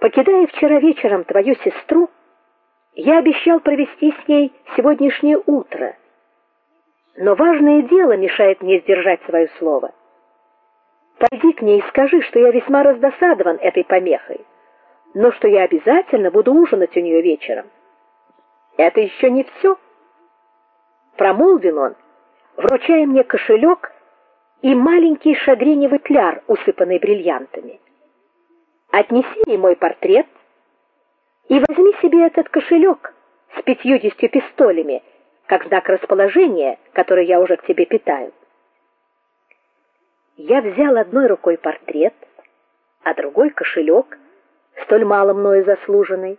Покидая вчера вечером твою сестру, я обещал провести с ней сегодняшнее утро. Но важное дело мешает мне сдержать свое слово. Пойди к ней и скажи, что я весьма раздосадован этой помехой, но что я обязательно буду ужинать у нее вечером. Это еще не все. Промолвил он, вручая мне кошелек и маленький шагреневый кляр, усыпанный бриллиантами. Отнеси ей мой портрет и возьми себе этот кошелек с пятьюдесятью пистолями, как знак расположения, который я уже к тебе питаю. Я взял одной рукой портрет, а другой кошелек, столь мало мною заслуженный,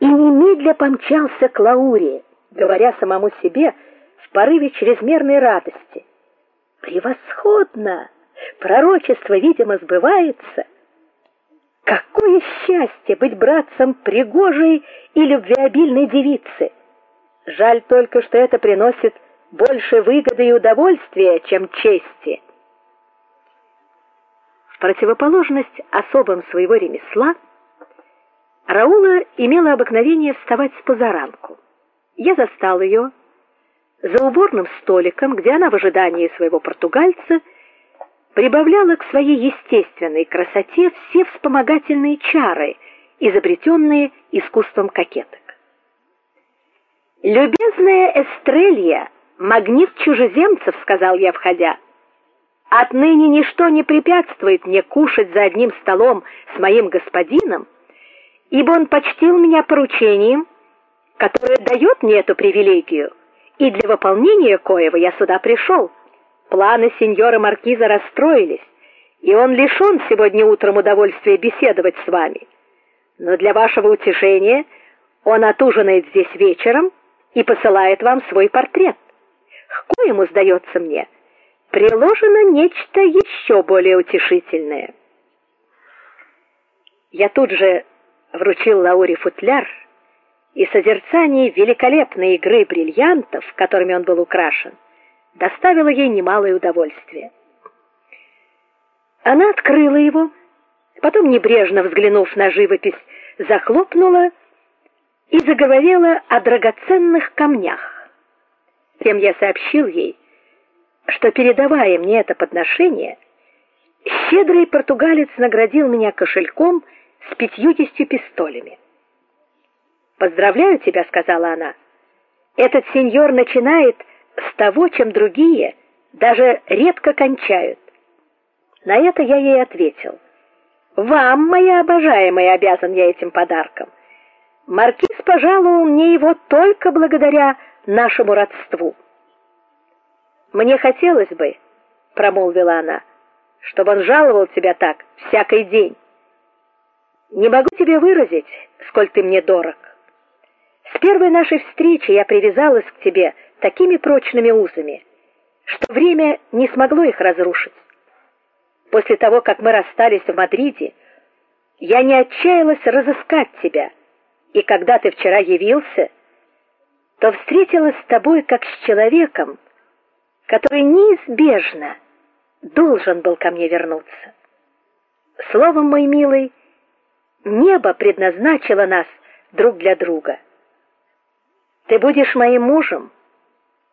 и немедля помчался к Лауре, говоря самому себе в порыве чрезмерной радости: "Превосходно! Пророчество, видимо, сбывается". Какое счастье быть братцем пригожей и любвеобильной девицы. Жаль только, что это приносит больше выгоды и удовольствия, чем чести. В противоположность особам своего ремесла, Раула имела обыкновение вставать с позаранку. Я застал ее за уборным столиком, где она в ожидании своего португальца прибавляла к своей естественной красоте все вспомогательные чары, изобретенные искусством кокеток. Любезная Эстрелья, магнит чужеземцев, сказал я, входя. Отныне ничто не препятствует мне кушать за одним столом с моим господином, ибо он почтил меня поручением, которое дает мне эту привилегию, и для выполнения коего я сюда пришел. Планы сеньора маркиза расстроились, и он лишён сегодня утром удовольствия беседовать с вами. Но для вашего утешения он отужинает здесь вечером и посылает вам свой портрет. К коему, сдается мне, приложено нечто еще более утешительное. Я тут же вручил Лауре футляр, и созерцание великолепной игры бриллиантов, которыми он был украшен, доставило ей немалое удовольствие. Она открыла его, потом небрежно взглянув на живопись, захлопнула и заговорила о драгоценных камнях. Тем я сообщил ей, что передавая мне это подношение, щедрый португалец наградил меня кошельком с пятьюдесятью пистолями. "Поздравляю тебя", сказала она. "Этот сеньор начинает с того, чем другие даже редко кончают. На это я ей ответил: "Вам, моя обожаемая, обязан я этим подарком. Маркиз пожаловал мне его только благодаря нашему родству". Мне хотелось бы, промолвила она, чтобы он жаловал тебя так всякий день. Не могу тебе выразить, сколь ты мне дорог. С первой нашей встречи я привязалась к тебе такими прочными узами, что время не смогло их разрушить. После того, как мы расстались в Мадриде, я не отчаялась разыскать тебя, и когда ты вчера явился, то встретилась с тобой как с человеком, который неизбежно должен был ко мне вернуться. Словом, мой милый, небо предназначило нас друг для друга. Ты будешь моим мужем,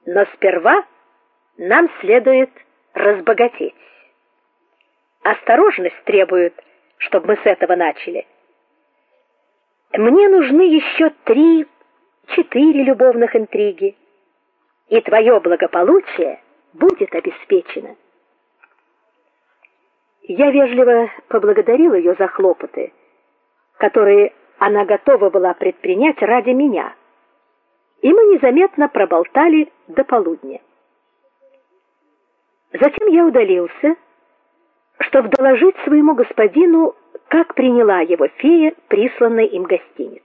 но сперва нам следует разбогатеть. Осторожность требует, чтобы мы с этого начали. Мне нужны еще три, четыре любовных интриги, и твое благополучие будет обеспечено. Я вежливо поблагодарил ее за хлопоты, которые она готова была предпринять ради меня и мы незаметно проболтали до полудня. Затем я удалился, чтобы доложить своему господину, как приняла его фея присланный им гостиниц.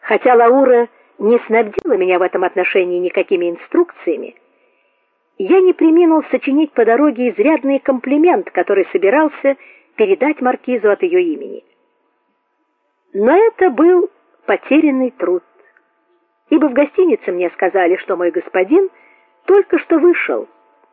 Хотя Лаура не снабдила меня в этом отношении никакими инструкциями, я не преминул сочинить по дороге изрядный комплимент, который собирался передать маркизу от ее имени. Но это был потерянный труд. Ибо в гостинице мне сказали, что мой господин только что вышел